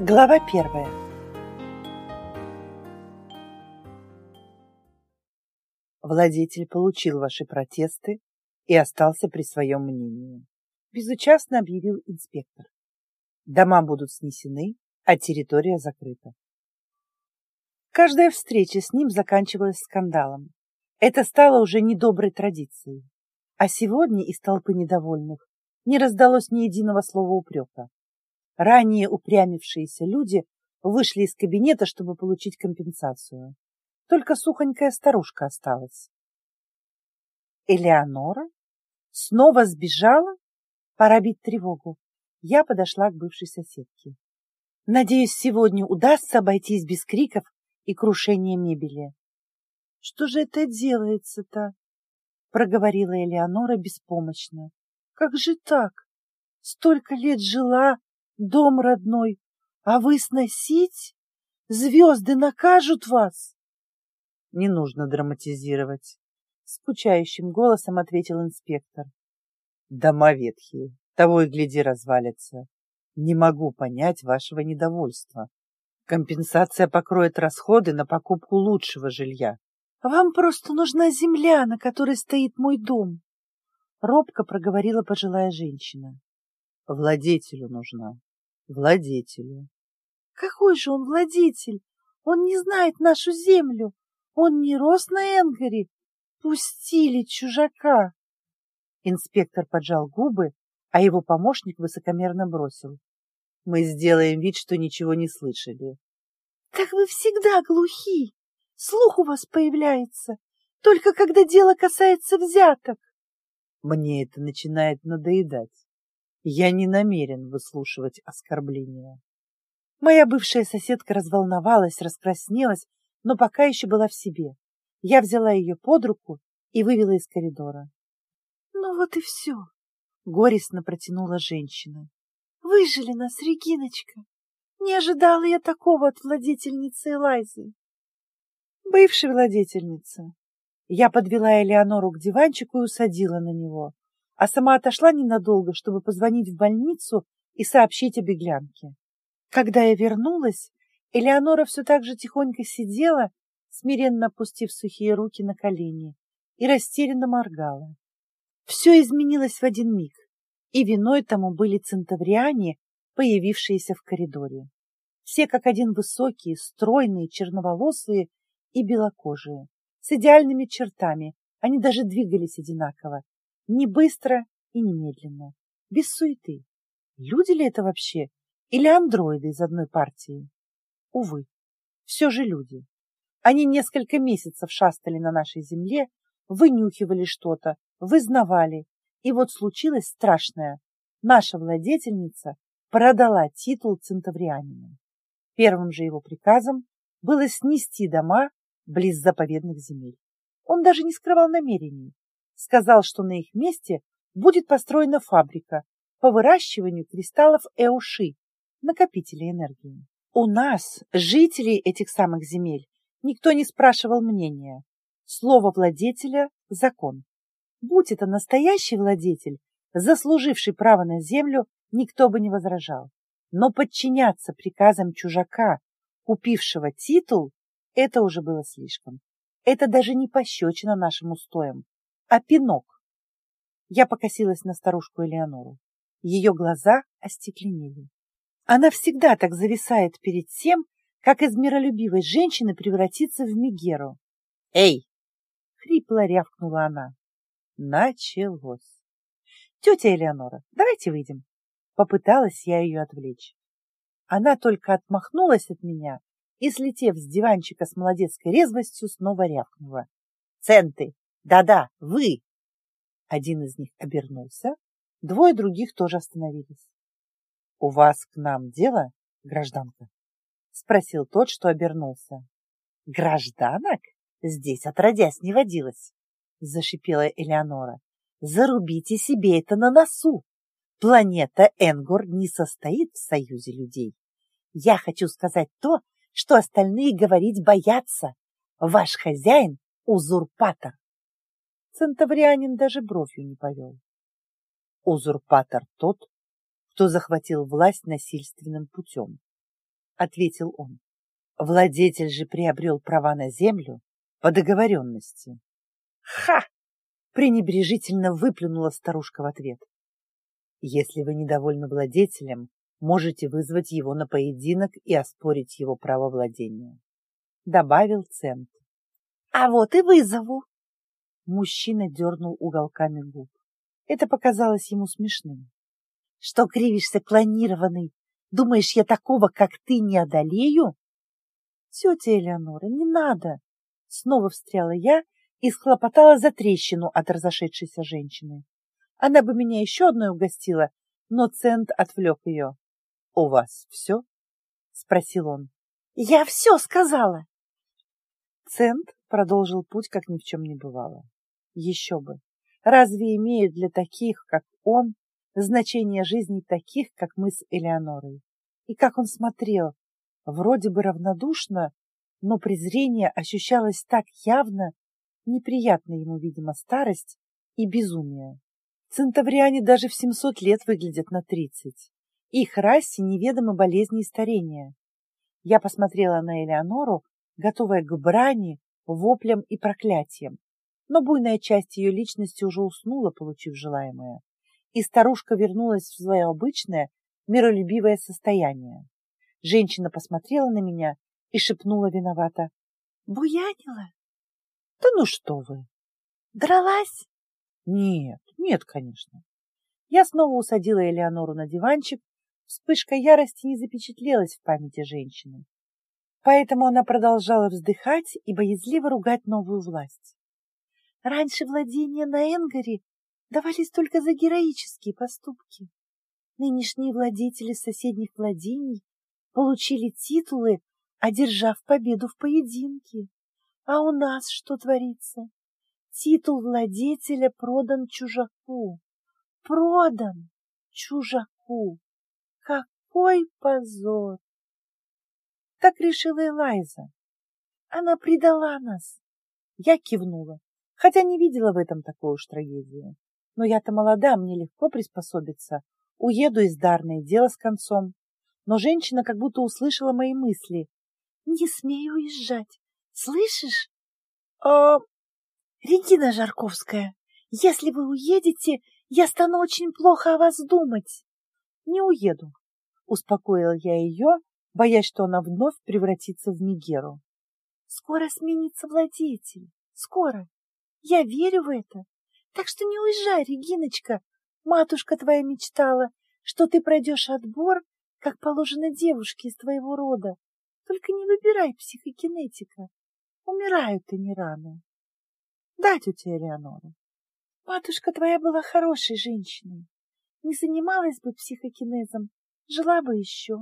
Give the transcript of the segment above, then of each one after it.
Глава первая. Владетель получил ваши протесты и остался при своем мнении. Безучастно объявил инспектор. Дома будут снесены, а территория закрыта. Каждая встреча с ним заканчивалась скандалом. Это стало уже недоброй традицией. А сегодня из толпы недовольных не раздалось ни единого слова упрека. Ранее упрямившиеся люди вышли из кабинета, чтобы получить компенсацию. Только сухонькая старушка осталась. Элеонора? Снова сбежала? Пора бить тревогу. Я подошла к бывшей соседке. Надеюсь, сегодня удастся обойтись без криков и крушения мебели. Что же это делается-то? Проговорила Элеонора беспомощно. Как же так? Столько лет жила, дом родной, а вы сносить? Звезды накажут вас. Не нужно драматизировать, скучающим голосом ответил инспектор. Дома ветхие, того и гляди развалится. Не могу понять вашего недовольства. Компенсация покроет расходы на покупку лучшего жилья. Вам просто нужна земля, на которой стоит мой дом. Робко проговорила пожилая женщина. Владетелю нужна. Владетелю. Какой же он владетель? Он не знает нашу землю. Он не рос на Энгаре. Пустили чужака. Инспектор поджал губы, а его помощник высокомерно бросил. Мы сделаем вид, что ничего не слышали. Так вы всегда глухи. Слух у вас появляется, только когда дело касается взяток. Мне это начинает надоедать. Я не намерен выслушивать оскорбления. Моя бывшая соседка разволновалась, раскраснелась, но пока еще была в себе. Я взяла ее под руку и вывела из коридора. — Ну вот и все, — горестно протянула женщина. — Выжили нас, Региночка. Не ожидала я такого от владетельницы Элайзы. Бывшей владетельницы. Я подвела Элеонору к диванчику и усадила на него а сама отошла ненадолго, чтобы позвонить в больницу и сообщить о беглянке. Когда я вернулась, Элеонора все так же тихонько сидела, смиренно опустив сухие руки на колени, и растерянно моргала. Все изменилось в один миг, и виной тому были центавриане, появившиеся в коридоре. Все как один высокие, стройные, черноволосые и белокожие, с идеальными чертами, они даже двигались одинаково, не быстро и не медленно, без суеты. Люди ли это вообще? Или андроиды из одной партии? Увы, все же люди. Они несколько месяцев шастали на нашей земле, вынюхивали что-то, вызнавали. И вот случилось страшное. Наша владетельница продала титул центаврианину. Первым же его приказом было снести дома близ заповедных земель. Он даже не скрывал намерений сказал, что на их месте будет построена фабрика по выращиванию кристаллов Эуши, накопителей энергии. У нас, жителей этих самых земель, никто не спрашивал мнения. Слово владетеля – закон. Будь это настоящий владетель, заслуживший право на землю, никто бы не возражал. Но подчиняться приказам чужака, купившего титул, это уже было слишком. Это даже не пощечина нашим устоям а пинок. Я покосилась на старушку Элеонору. Ее глаза остекленели. Она всегда так зависает перед тем, как из миролюбивой женщины превратиться в Мегеру. «Эй!» — хрипло рявкнула она. Началось. «Тетя Элеонора, давайте выйдем». Попыталась я ее отвлечь. Она только отмахнулась от меня и, слетев с диванчика с молодецкой резвостью, снова рявкнула. «Центы! Да-да, вы!» Один из них обернулся, двое других тоже остановились. «У вас к нам дело, гражданка?» — спросил тот, что обернулся. «Гражданок? Здесь отродясь не водилось!» — зашипела Элеонора. «Зарубите себе это на носу! Планета Энгор не состоит в союзе людей. Я хочу сказать то, что остальные говорить боятся. Ваш хозяин — узурпатор. Центаврианин даже бровью не повел. Узурпатор тот, кто захватил власть насильственным путем. ответил он. Владетель же приобрел права на землю по договоренности. Ха! пренебрежительно выплюнула старушка в ответ. Если вы недовольны владетелем, можете вызвать его на поединок и оспорить его право владения. Добавил Цент. А вот и вызову. Мужчина дернул уголками губ. Это показалось ему смешным. Что кривишься, клонированный? Думаешь, я такого, как ты, не одолею? Тетя Элеонора, не надо. Снова встряла я и схлопотала за трещину от разошедшейся женщины. Она бы меня еще одной угостила, но Цент отвлек ее. — У вас все? — спросил он. — Я все сказала. Цент продолжил путь, как ни в чем не бывало. Еще бы! Разве имеют для таких, как он, значение жизни таких, как мы с Элеонорой? И как он смотрел, вроде бы равнодушно, но презрение ощущалось так явно, неприятно ему, видимо, старость и безумие. Центавриане даже в 700 лет выглядят на 30. Их расе неведомы болезни и старения. Я посмотрела на Элеонору, готовая к брани, воплям и проклятиям, но буйная часть ее личности уже уснула, получив желаемое, и старушка вернулась в свое обычное, миролюбивое состояние. Женщина посмотрела на меня и шепнула виновато. — Буянила? — Да ну что вы! — Дралась? — Нет, нет, конечно. Я снова усадила Элеонору на диванчик. Вспышка ярости не запечатлелась в памяти женщины. Поэтому она продолжала вздыхать и боязливо ругать новую власть. Раньше владения на Энгаре давались только за героические поступки. Нынешние владетели соседних владений получили титулы, одержав победу в поединке. А у нас что творится? Титул владетеля продан чужаку. Продан чужаку. Какой позор! Так решила Элайза. Она предала нас. Я кивнула, хотя не видела в этом такой уж трагедии. Но я-то молода, мне легко приспособиться. Уеду из Дарной, дело с концом но женщина как будто услышала мои мысли. «Не смею уезжать. Слышишь?» «А... Регина Жарковская, если вы уедете, я стану очень плохо о вас думать». «Не уеду», — успокоила я ее, боясь, что она вновь превратится в Мегеру. «Скоро сменится владетель. Скоро. Я верю в это. Так что не уезжай, Региночка. Матушка твоя мечтала, что ты пройдешь отбор как положено девушке из твоего рода. Только не выбирай психокинетика. Умирают они рано. Да, тетя Элеонора, матушка твоя была хорошей женщиной. Не занималась бы психокинезом, жила бы еще.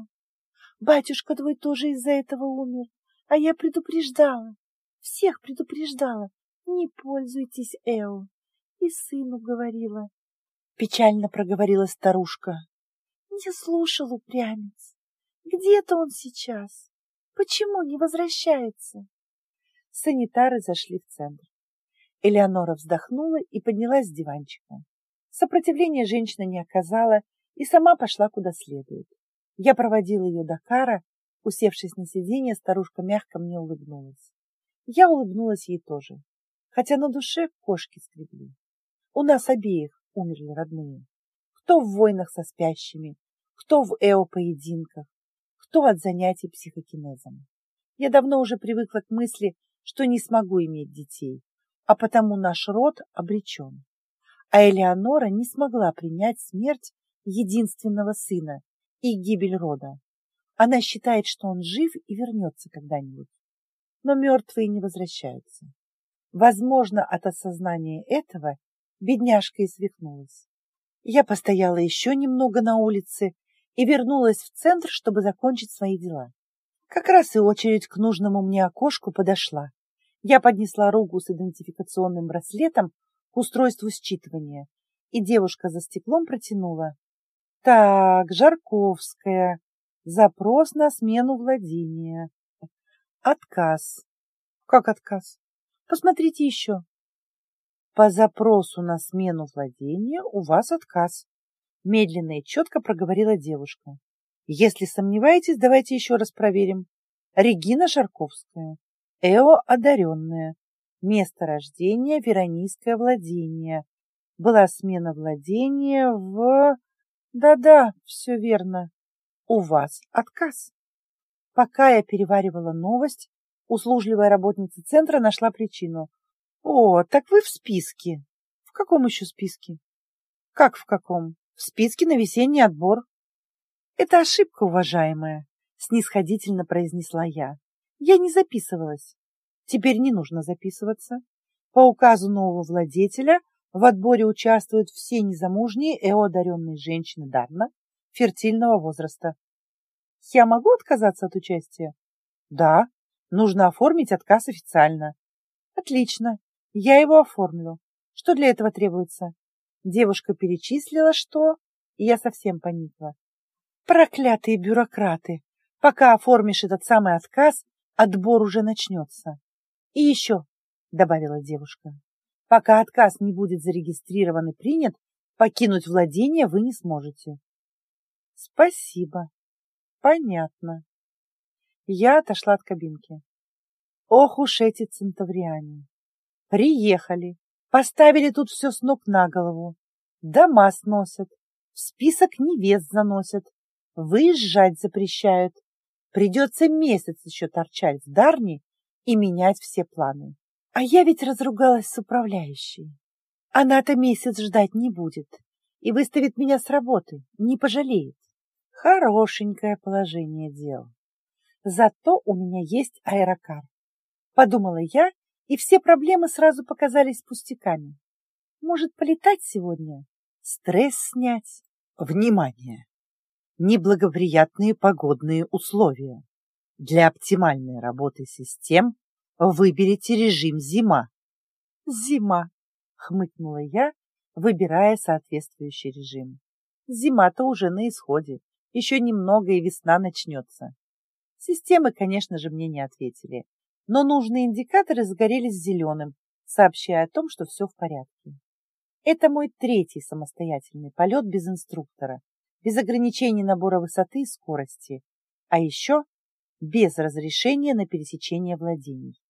Батюшка твой тоже из-за этого умер, а я предупреждала, всех предупреждала. Не пользуйтесь Эо. И сыну говорила. Печально проговорила старушка. Не слушал упрямец. Где-то он сейчас. Почему не возвращается? Санитары зашли в центр. Элеонора вздохнула и поднялась с диванчика. Сопротивления женщина не оказала и сама пошла куда следует. Я проводила ее до кара. Усевшись на сиденье, старушка мягко мне улыбнулась. Я улыбнулась ей тоже, хотя на душе кошки скребли. У нас обеих умерли родные. Кто в войнах со спящими, кто в эо-поединках, кто от занятий психокинезом. Я давно уже привыкла к мысли, что не смогу иметь детей, а потому наш род обречен. А Элеонора не смогла принять смерть единственного сына и гибель рода. Она считает, что он жив и вернется когда-нибудь. Но мертвые не возвращаются. Возможно, от осознания этого бедняжка и свихнулась. Я постояла еще немного на улице и вернулась в центр, чтобы закончить свои дела. Как раз и очередь к нужному мне окошку подошла. Я поднесла руку с идентификационным браслетом к устройству считывания, и девушка за стеклом протянула. Так, Жарковская. Запрос на смену владения. Отказ. Как отказ? Посмотрите еще. По запросу на смену владения у вас отказ. Медленно и четко проговорила девушка. Если сомневаетесь, давайте еще раз проверим. Регина Шарковская. Эо одаренная. Место рождения Веронийское владение. Была смена владения в... Да-да, все верно. У вас отказ. Пока я переваривала новость, услужливая работница центра нашла причину. О, так вы в списке. В каком еще списке? Как в каком? В списке на весенний отбор. Это ошибка, уважаемая, снисходительно произнесла я. Я не записывалась. Теперь не нужно записываться. По указу нового владетеля в отборе участвуют все незамужние и женщины Дарна фертильного возраста. Я могу отказаться от участия? Да, нужно оформить отказ официально. Отлично, я его оформлю. Что для этого требуется? Девушка перечислила, что... И я совсем поникла. Проклятые бюрократы! Пока оформишь этот самый отказ, отбор уже начнется. И еще, — добавила девушка, — пока отказ не будет зарегистрирован и принят, покинуть владение вы не сможете. Спасибо. Понятно. Я отошла от кабинки. Ох уж эти центавриане. Приехали, поставили тут все с ног на голову. Дома сносят, в список невест заносят, выезжать запрещают. Придется месяц еще торчать в Дарне и менять все планы. А я ведь разругалась с управляющей. Она-то месяц ждать не будет и выставит меня с работы, не пожалеет. Хорошенькое положение дел. Зато у меня есть аэрокар. Подумала я и все проблемы сразу показались пустяками. Может, полетать сегодня? Стресс снять? Внимание! Неблагоприятные погодные условия. Для оптимальной работы систем выберите режим зима. Зима, хмыкнула я, выбирая соответствующий режим. Зима-то уже на исходе. Еще немного и весна начнется. Системы, конечно же, мне не ответили но нужные индикаторы загорелись зеленым, сообщая о том, что все в порядке. Это мой третий самостоятельный полет без инструктора, без ограничений набора высоты и скорости, а еще без разрешения на пересечение владений.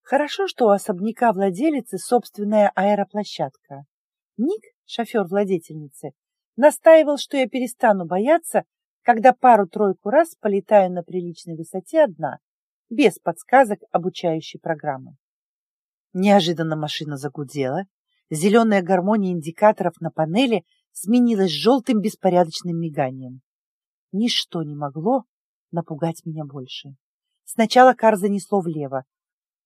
Хорошо, что у особняка владелицы собственная аэроплощадка. Ник, шофер владетельницы, настаивал, что я перестану бояться, когда пару-тройку раз полетаю на приличной высоте одна, без подсказок обучающей программы. Неожиданно машина загудела, зеленая гармония индикаторов на панели сменилась желтым беспорядочным миганием. Ничто не могло напугать меня больше. Сначала кар занесло влево.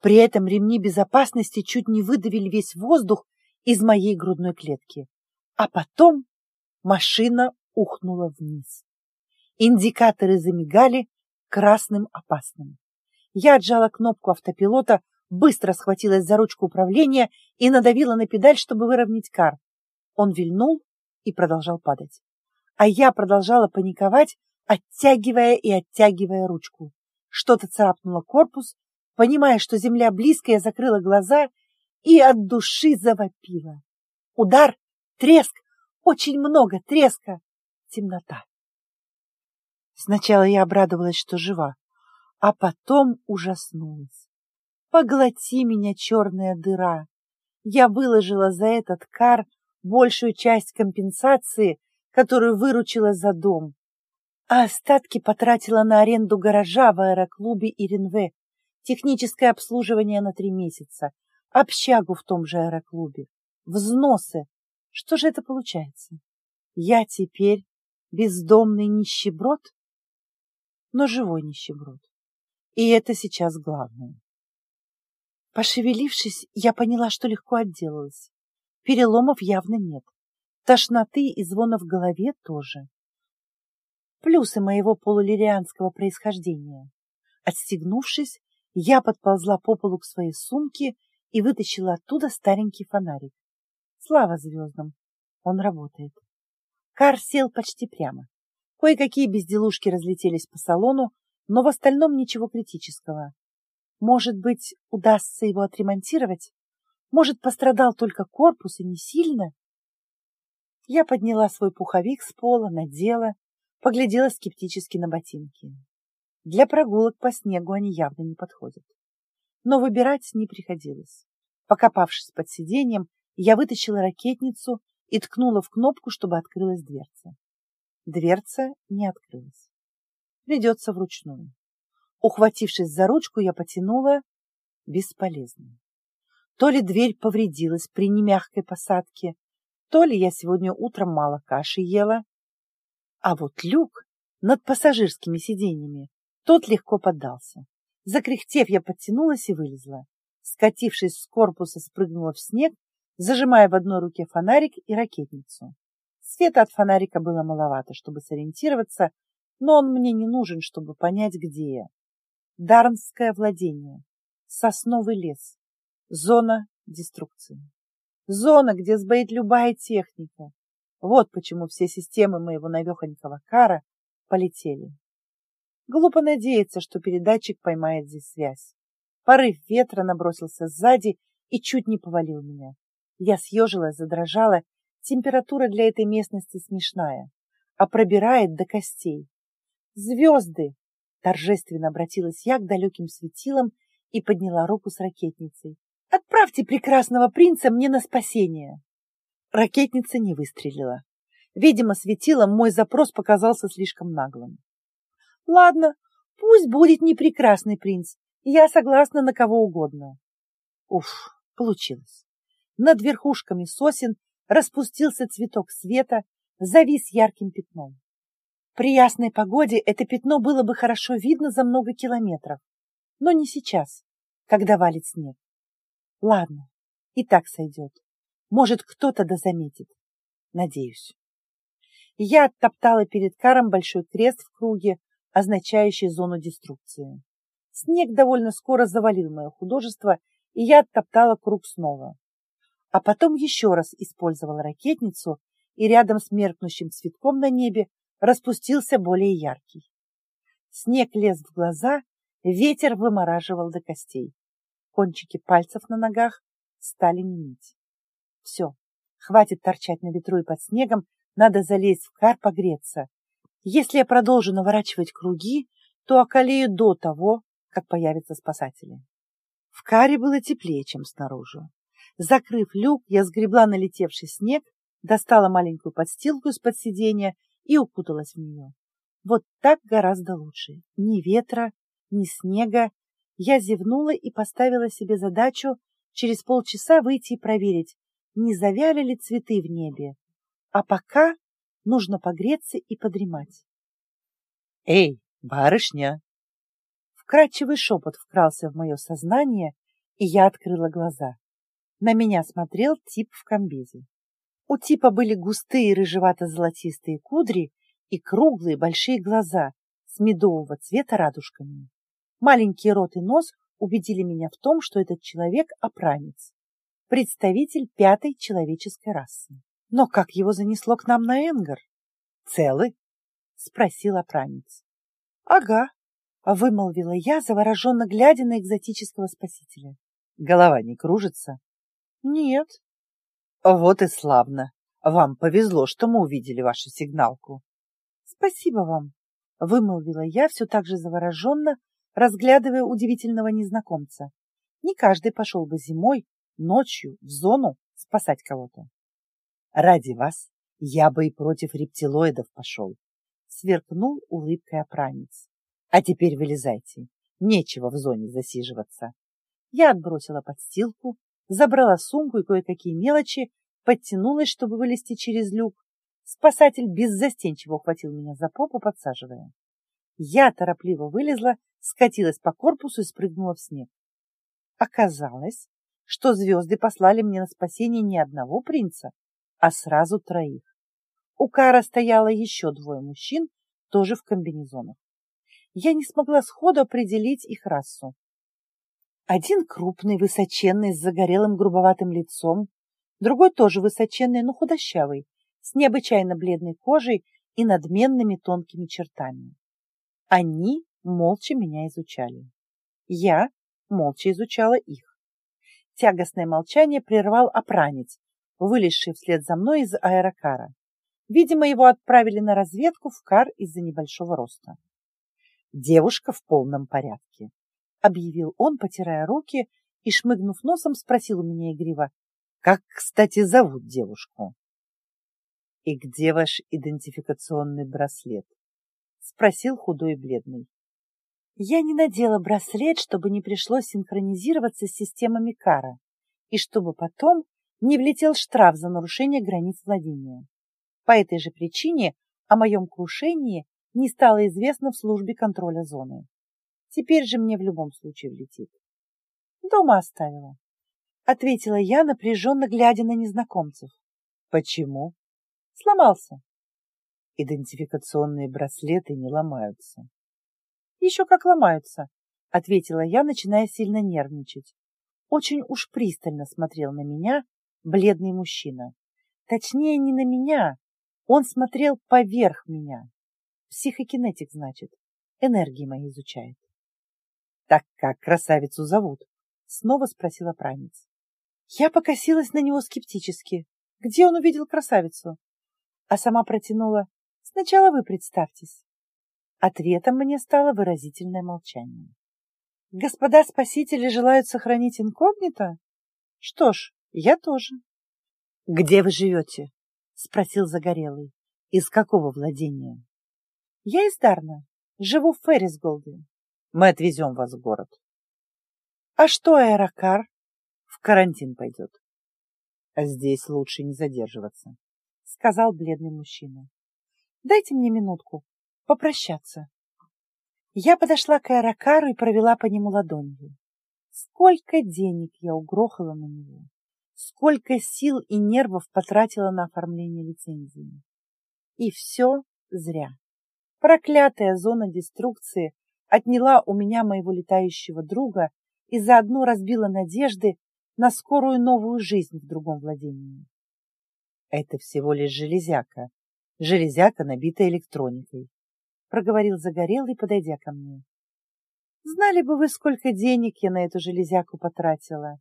При этом ремни безопасности чуть не выдавили весь воздух из моей грудной клетки. А потом машина ухнула вниз. Индикаторы замигали красным опасным. Я отжала кнопку автопилота, быстро схватилась за ручку управления и надавила на педаль, чтобы выровнять кар. Он вильнул и продолжал падать. А я продолжала паниковать, оттягивая и оттягивая ручку. Что-то царапнуло корпус, понимая, что земля близко, я закрыла глаза и от души завопила. Удар, треск, очень много треска, темнота. Сначала я обрадовалась, что жива а потом ужаснулась. Поглоти меня, черная дыра! Я выложила за этот кар большую часть компенсации, которую выручила за дом, а остатки потратила на аренду гаража в аэроклубе Иринве, техническое обслуживание на три месяца, общагу в том же аэроклубе, взносы. Что же это получается? Я теперь бездомный нищеброд, но живой нищеброд. И это сейчас главное. Пошевелившись, я поняла, что легко отделалась. Переломов явно нет. Тошноты и звона в голове тоже. Плюсы моего полулирианского происхождения. Отстегнувшись, я подползла по полу к своей сумке и вытащила оттуда старенький фонарик. Слава звездам! Он работает. Кар сел почти прямо. Кое-какие безделушки разлетелись по салону, но в остальном ничего критического. Может быть, удастся его отремонтировать? Может, пострадал только корпус и не сильно? Я подняла свой пуховик с пола, надела, Поглядела скептически на ботинки. Для прогулок по снегу они явно не подходят. Но выбирать не приходилось. Покопавшись под сиденьем, я вытащила ракетницу и ткнула в кнопку, чтобы открылась дверца. Дверца не открылась. Придется вручную. Ухватившись за ручку, я потянула. Бесполезно. То ли дверь повредилась при немягкой посадке, то ли я сегодня утром мало каши ела. А вот люк над пассажирскими сиденьями, тот легко поддался. Закряхтев, я подтянулась и вылезла. Скатившись с корпуса, спрыгнула в снег, зажимая в одной руке фонарик и ракетницу. Света от фонарика было маловато, чтобы сориентироваться, но он мне не нужен, чтобы понять, где я. Дарнское владение, сосновый лес, зона деструкции. Зона, где сбоит любая техника. Вот почему все системы моего навехонького кара полетели. Глупо надеяться, что передатчик поймает здесь связь. Порыв ветра набросился сзади и чуть не повалил меня. Я съежилась, задрожала. Температура для этой местности смешная, а пробирает до костей. «Звезды!» — торжественно обратилась я к далеким светилам и подняла руку с ракетницей. «Отправьте прекрасного принца мне на спасение!» Ракетница не выстрелила. Видимо, светилом мой запрос показался слишком наглым. «Ладно, пусть будет не прекрасный принц, я согласна на кого угодно». Уф, получилось. Над верхушками сосен распустился цветок света, завис ярким пятном. При ясной погоде это пятно было бы хорошо видно за много километров, но не сейчас, когда валит снег. Ладно, и так сойдет. Может, кто-то да заметит. Надеюсь. Я оттоптала перед каром большой крест в круге, означающий зону деструкции. Снег довольно скоро завалил мое художество, и я оттоптала круг снова. А потом еще раз использовала ракетницу, и рядом с меркнущим цветком на небе распустился более яркий. Снег лез в глаза, ветер вымораживал до костей. Кончики пальцев на ногах стали неметь. Все, хватит торчать на ветру и под снегом, надо залезть в кар погреться. Если я продолжу наворачивать круги, то околею до того, как появятся спасатели. В каре было теплее, чем снаружи. Закрыв люк, я сгребла налетевший снег, достала маленькую подстилку из-под сиденья и укуталась в нее. Вот так гораздо лучше. Ни ветра, ни снега. Я зевнула и поставила себе задачу через полчаса выйти и проверить, не завяли ли цветы в небе. А пока нужно погреться и подремать. «Эй, барышня!» Вкрадчивый шепот вкрался в мое сознание, и я открыла глаза. На меня смотрел тип в комбезе. У типа были густые рыжевато-золотистые кудри и круглые большие глаза с медового цвета радужками. Маленький рот и нос убедили меня в том, что этот человек – опранец, представитель пятой человеческой расы. Но как его занесло к нам на Энгар? Целы? – спросил опранец. Ага, вымолвила я, завороженно глядя на экзотического спасителя. Голова не кружится? Нет, вот и славно. Вам повезло, что мы увидели вашу сигналку. Спасибо вам, вымолвила я все так же завороженно, разглядывая удивительного незнакомца. Не каждый пошел бы зимой, ночью, в зону спасать кого-то. Ради вас я бы и против рептилоидов пошел, сверкнул улыбкой опранец. А теперь вылезайте, нечего в зоне засиживаться. Я отбросила подстилку, забрала сумку и кое-какие мелочи, подтянулась, чтобы вылезти через люк. Спасатель беззастенчиво ухватил меня за попу, подсаживая. Я торопливо вылезла, скатилась по корпусу и спрыгнула в снег. Оказалось, что звезды послали мне на спасение не одного принца, а сразу троих. У Кара стояло еще двое мужчин, тоже в комбинезонах. Я не смогла сходу определить их расу. Один крупный, высоченный, с загорелым грубоватым лицом, другой тоже высоченный, но худощавый, с необычайно бледной кожей и надменными тонкими чертами. Они молча меня изучали. Я молча изучала их. Тягостное молчание прервал опранец, вылезший вслед за мной из аэрокара. Видимо, его отправили на разведку в Кар из-за небольшого роста. Девушка в полном порядке, объявил он, потирая руки и, шмыгнув носом, спросил у меня игриво, как, кстати, зовут девушку? И где ваш идентификационный браслет? Спросил худой и бледный. Я не надела браслет, чтобы не пришлось синхронизироваться с системами Кара, и чтобы потом не влетел штраф за нарушение границ владения. По этой же причине о моем крушении не стало известно в службе контроля зоны. Теперь же мне в любом случае влетит. Дома оставила. Ответила я, напряженно глядя на незнакомцев. Почему? Сломался. Идентификационные браслеты не ломаются. Еще как ломаются, ответила я, начиная сильно нервничать. Очень уж пристально смотрел на меня бледный мужчина. Точнее, не на меня, он смотрел поверх меня. Психокинетик, значит. Энергии мои изучает. Так как красавицу зовут? Снова спросила пранец. Я покосилась на него скептически. Где он увидел красавицу? А сама протянула. Сначала вы представьтесь. Ответом мне стало выразительное молчание. Господа спасители желают сохранить инкогнито? Что ж, я тоже. Где вы живете? — спросил Загорелый. — Из какого владения? — Я из Дарна. Живу в Феррисголде. Мы отвезем вас в город. — А что аэрокар? — В карантин пойдет. — Здесь лучше не задерживаться, — сказал бледный мужчина. — Дайте мне минутку попрощаться. Я подошла к аэрокару и провела по нему ладонью. Сколько денег я угрохала на него! сколько сил и нервов потратила на оформление лицензии. И все зря. Проклятая зона деструкции отняла у меня моего летающего друга и заодно разбила надежды на скорую новую жизнь в другом владении. Это всего лишь железяка. Железяка, набитая электроникой. Проговорил Загорелый, подойдя ко мне. Знали бы вы, сколько денег я на эту железяку потратила.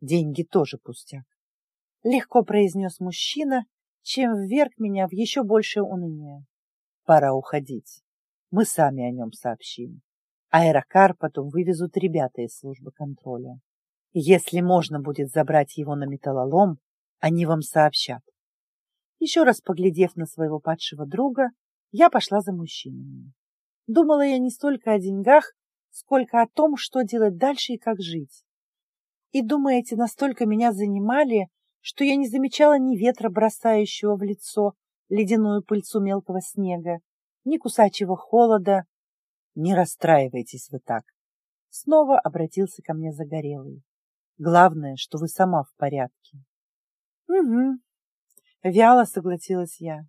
Деньги тоже пустяк. Легко произнес мужчина, чем вверг меня в еще большее уныние. Пора уходить. Мы сами о нем сообщим. Аэрокар потом вывезут ребята из службы контроля. Если можно будет забрать его на металлолом, они вам сообщат. Еще раз поглядев на своего падшего друга, я пошла за мужчинами. Думала я не столько о деньгах, сколько о том, что делать дальше и как жить. И, думаете, настолько меня занимали, что я не замечала ни ветра, бросающего в лицо ледяную пыльцу мелкого снега, ни кусачего холода. Не расстраивайтесь вы так. Снова обратился ко мне Загорелый. Главное, что вы сама в порядке. Угу. Вяло согласилась я.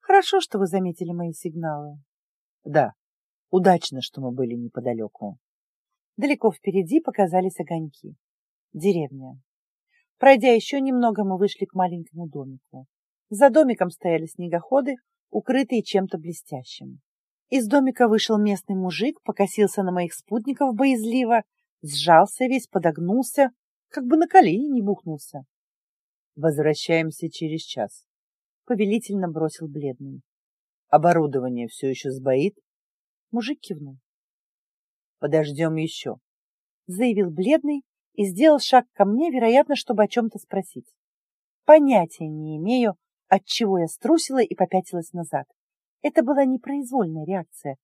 Хорошо, что вы заметили мои сигналы. Да, удачно, что мы были неподалеку. Далеко впереди показались огоньки деревня. Пройдя еще немного, мы вышли к маленькому домику. За домиком стояли снегоходы, укрытые чем-то блестящим. Из домика вышел местный мужик, покосился на моих спутников боязливо, сжался весь, подогнулся, как бы на колени не бухнулся. «Возвращаемся через час», — повелительно бросил бледный. «Оборудование все еще сбоит?» Мужик кивнул. «Подождем еще», — заявил бледный, и сделал шаг ко мне, вероятно, чтобы о чем-то спросить. Понятия не имею, от чего я струсила и попятилась назад. Это была непроизвольная реакция.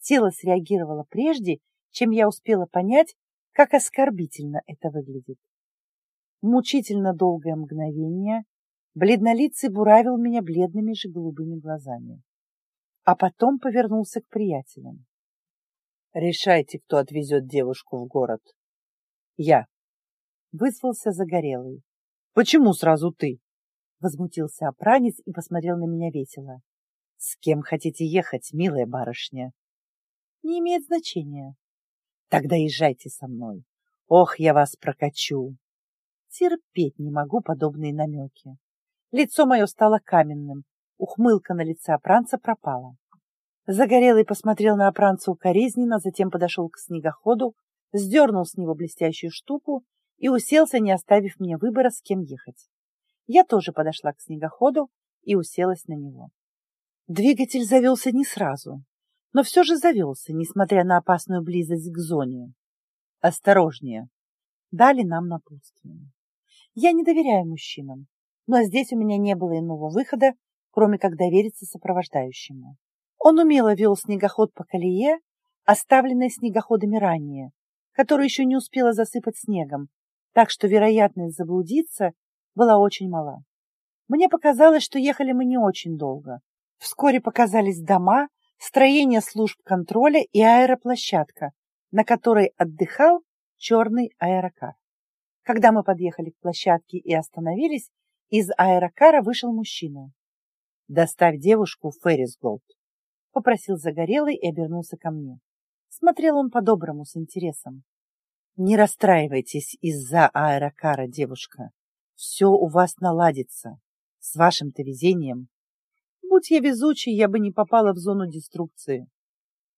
Тело среагировало прежде, чем я успела понять, как оскорбительно это выглядит. Мучительно долгое мгновение бледнолицый буравил меня бледными же голубыми глазами. А потом повернулся к приятелям. «Решайте, кто отвезет девушку в город». «Я», вызвался Загорелый. «Почему сразу ты?» Возмутился опранец и посмотрел на меня весело. «С кем хотите ехать, милая барышня?» «Не имеет значения». «Тогда езжайте со мной. Ох, я вас прокачу!» Терпеть не могу подобные намеки. Лицо мое стало каменным, ухмылка на лице опранца пропала. Загорелый посмотрел на опранца укоризненно, затем подошел к снегоходу, сдернул с него блестящую штуку и уселся, не оставив мне выбора, с кем ехать. Я тоже подошла к снегоходу и уселась на него. Двигатель завелся не сразу, но все же завелся, несмотря на опасную близость к зоне. Осторожнее. Дали нам напутствие. Я не доверяю мужчинам, но здесь у меня не было иного выхода, кроме как довериться сопровождающему. Он умело вел снегоход по колее, оставленной снегоходами ранее, которую еще не успела засыпать снегом, так что вероятность заблудиться была очень мала. Мне показалось, что ехали мы не очень долго. Вскоре показались дома, строение служб контроля и аэроплощадка, на которой отдыхал черный аэрокар. Когда мы подъехали к площадке и остановились, из аэрокара вышел мужчина. «Доставь девушку в Феррисголд», — попросил Загорелый и обернулся ко мне. Смотрел он по-доброму, с интересом. «Не расстраивайтесь из-за аэрокара, девушка. Все у вас наладится. С вашим-то везением. Будь я везучий, я бы не попала в зону деструкции.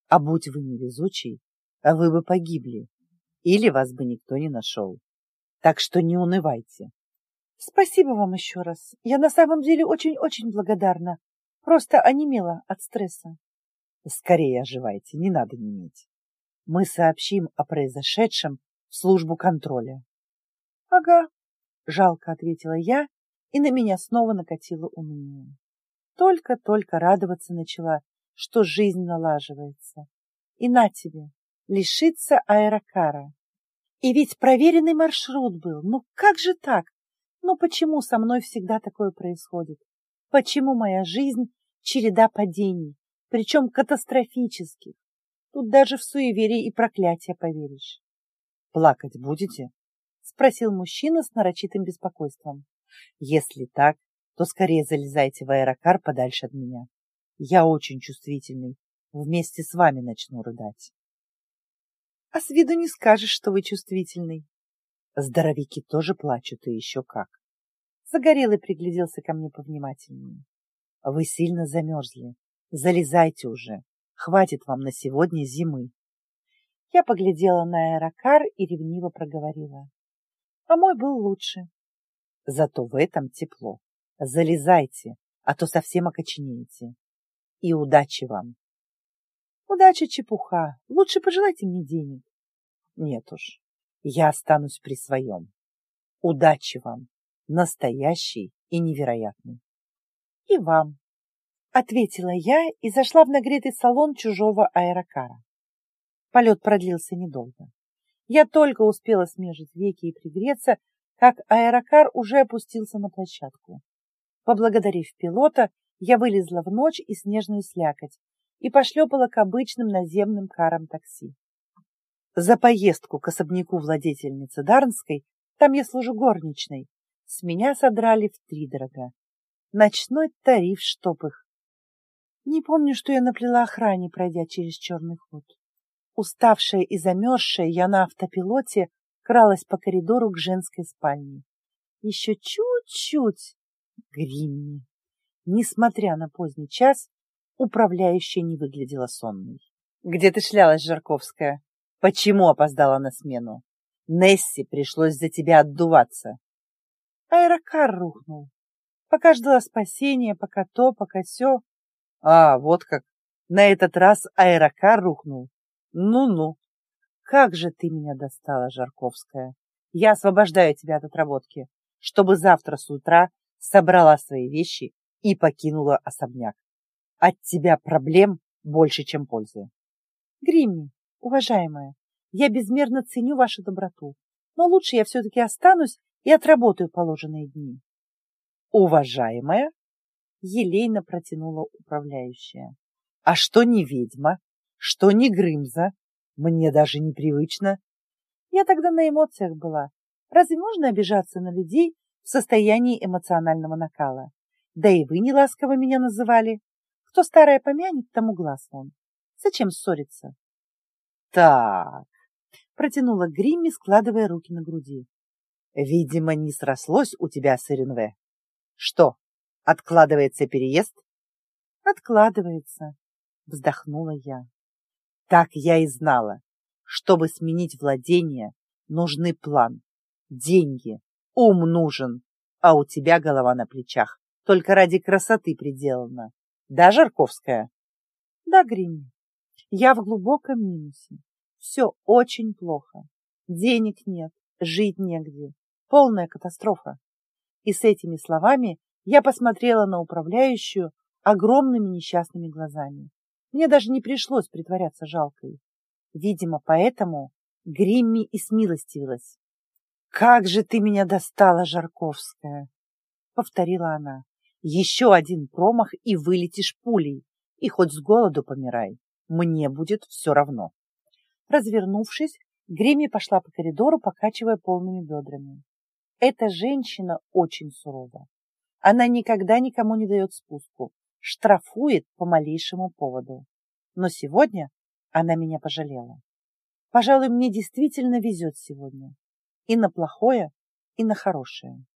А будь вы невезучий, вы бы погибли. Или вас бы никто не нашел. Так что не унывайте. Спасибо вам еще раз. Я на самом деле очень-очень благодарна. Просто онемела от стресса. Скорее оживайте, не надо неметь. Мы сообщим о произошедшем в службу контроля. Ага, жалко ответила я, и на меня снова накатило уныние. Только-только радоваться начала, что жизнь налаживается. И на тебе, лишиться аэрокара. И ведь проверенный маршрут был. Ну как же так? Ну почему со мной всегда такое происходит? Почему моя жизнь — череда падений, причем катастрофических? Тут даже в суеверие и проклятие поверишь. — Плакать будете? — спросил мужчина с нарочитым беспокойством. — Если так, то скорее залезайте в аэрокар подальше от меня. Я очень чувствительный. Вместе с вами начну рыдать. — А с виду не скажешь, что вы чувствительный. Здоровики тоже плачут, и еще как. Загорелый пригляделся ко мне повнимательнее. Вы сильно замерзли. Залезайте уже. Хватит вам на сегодня зимы. Я поглядела на аэрокар и ревниво проговорила. А мой был лучше. Зато в этом тепло. Залезайте, а то совсем окоченеете. И удачи вам. Удача чепуха. Лучше пожелайте мне денег. Нет уж, я останусь при своем. Удачи вам, настоящий и невероятный. И вам, ответила я и зашла в нагретый салон чужого аэрокара. Полет продлился недолго. Я только успела смежить веки и пригреться, как аэрокар уже опустился на площадку. Поблагодарив пилота, я вылезла в ночь и снежную слякоть и пошлепала к обычным наземным карам такси. За поездку к особняку владетельницы Дарнской, там я служу горничной, с меня содрали втридорога. Ночной тариф, чтоб их. Не помню, что я наплела охране, пройдя через черный ход. Уставшая и замерзшая, я на автопилоте кралась по коридору к женской спальне. Еще чуть-чуть. Гримми. Несмотря на поздний час, управляющая не выглядела сонной. — Где ты шлялась, Жарковская? Почему опоздала на смену? Несси пришлось за тебя отдуваться. Аэрокар рухнул. Пока ждала спасения, пока то, пока сё. А, вот как. На этот раз аэрокар рухнул. Ну-ну. Как же ты меня достала, Жарковская. Я освобождаю тебя от отработки, чтобы завтра с утра собрала свои вещи и покинула особняк. От тебя проблем больше, чем пользы. Гримми, Уважаемая, я безмерно ценю вашу доброту, но лучше я все-таки останусь и отработаю положенные дни. Уважаемая, елейно протянула управляющая. А что не ведьма? Что не Грымза? Мне даже непривычно. Я тогда на эмоциях была. Разве можно обижаться на людей в состоянии эмоционального накала? Да и вы не ласково меня называли. Кто старое помянет, тому глаз вон. Зачем ссориться? Так, протянула Гримми, складывая руки на груди. Видимо, не срослось у тебя с РНВ. Что, откладывается переезд? Откладывается, вздохнула я. Так я и знала. Чтобы сменить владение, нужны план, деньги, ум нужен, а у тебя голова на плечах, только ради красоты приделана. Да, Жарковская? Да, Гринни. Я в глубоком минусе. Все очень плохо. Денег нет, жить негде. Полная катастрофа. И с этими словами я посмотрела на управляющую огромными несчастными глазами. Мне даже не пришлось притворяться жалкой. Видимо, поэтому Гримми и смилостивилась. «Как же ты меня достала, Жарковская!» — повторила она. «Еще один промах, и вылетишь пулей, и хоть с голоду помирай. Мне будет все равно». Развернувшись, Гримми пошла по коридору, покачивая полными бедрами. Эта женщина очень сурова. Она никогда никому не дает спуску, штрафует по малейшему поводу. Но сегодня она меня пожалела. Пожалуй, мне действительно везет сегодня. И на плохое, и на хорошее.